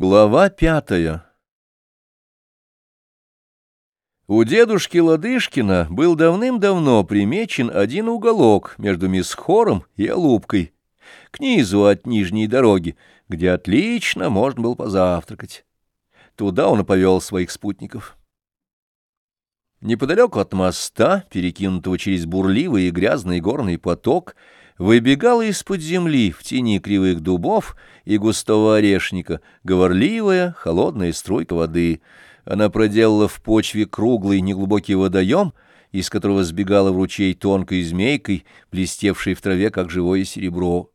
Глава пятая У дедушки Ладышкина был давным-давно примечен один уголок между Мисхором и Алубкой, к низу от нижней дороги, где отлично можно было позавтракать. Туда он повел своих спутников. Неподалеку от моста, перекинутого через бурливый и грязный горный поток, выбегала из-под земли в тени кривых дубов и густого орешника говорливая холодная струйка воды. Она проделала в почве круглый неглубокий водоем, из которого сбегала в ручей тонкой змейкой, блестевшей в траве, как живое серебро.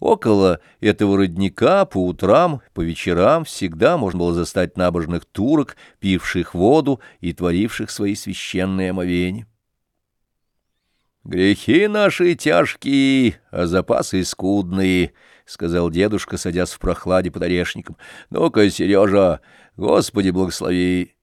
Около этого родника по утрам, по вечерам всегда можно было застать набожных турок, пивших воду и творивших свои священные омовения. «Грехи наши тяжкие, а запасы скудные», — сказал дедушка, садясь в прохладе под орешником. «Ну-ка, Сережа, Господи благослови!»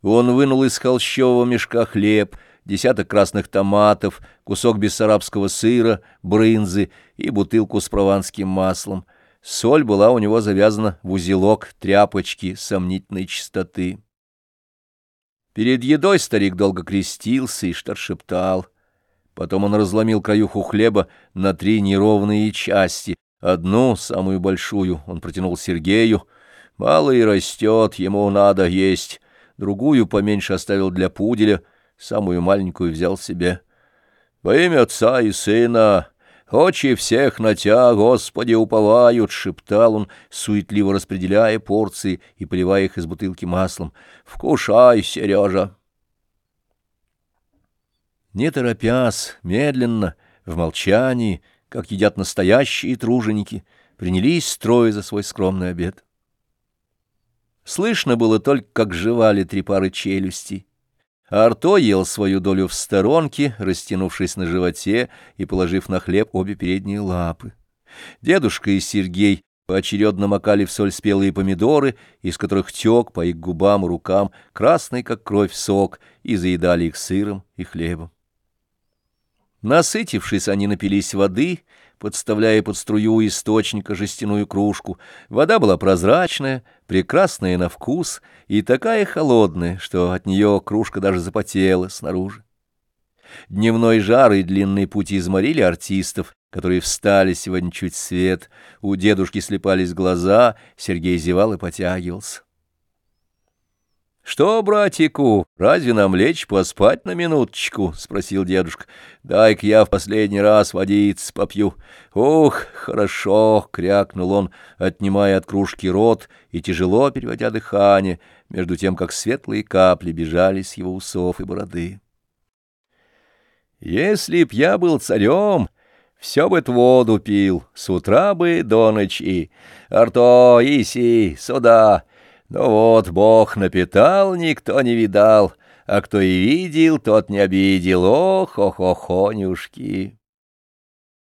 Он вынул из холщового мешка хлеб, десяток красных томатов, кусок бессарабского сыра, брынзы и бутылку с прованским маслом. Соль была у него завязана в узелок тряпочки сомнительной чистоты. Перед едой старик долго крестился и что-то шептал — Потом он разломил краюху хлеба на три неровные части. Одну, самую большую, он протянул Сергею. Мало и растет, ему надо есть. Другую поменьше оставил для пуделя, самую маленькую взял себе. «Во имя отца и сына, очи всех на тя, Господи, уповают!» — шептал он, суетливо распределяя порции и поливая их из бутылки маслом. «Вкушай, Сережа!» Не торопясь, медленно, в молчании, как едят настоящие труженики, принялись строя за свой скромный обед. Слышно было только, как жевали три пары челюстей. Арто ел свою долю в сторонке, растянувшись на животе и положив на хлеб обе передние лапы. Дедушка и Сергей поочередно макали в соль спелые помидоры, из которых тек по их губам и рукам красный, как кровь, сок, и заедали их сыром и хлебом. Насытившись, они напились воды, подставляя под струю источника жестяную кружку. Вода была прозрачная, прекрасная на вкус и такая холодная, что от нее кружка даже запотела снаружи. Дневной жар и длинный путь изморили артистов, которые встали сегодня чуть свет. У дедушки слепались глаза, Сергей зевал и потягивался. — Что, братику, разве нам лечь поспать на минуточку? — спросил дедушка. — Дай-ка я в последний раз водиц попью. — Ух, хорошо! — крякнул он, отнимая от кружки рот и тяжело переводя дыхание, между тем, как светлые капли бежали с его усов и бороды. — Если б я был царем... Все бы воду пил, с утра бы до ночи. Арто, Иси, сюда, ну вот, Бог напитал, никто не видал, а кто и видел, тот не обидел. Ох, ох, охонюшки!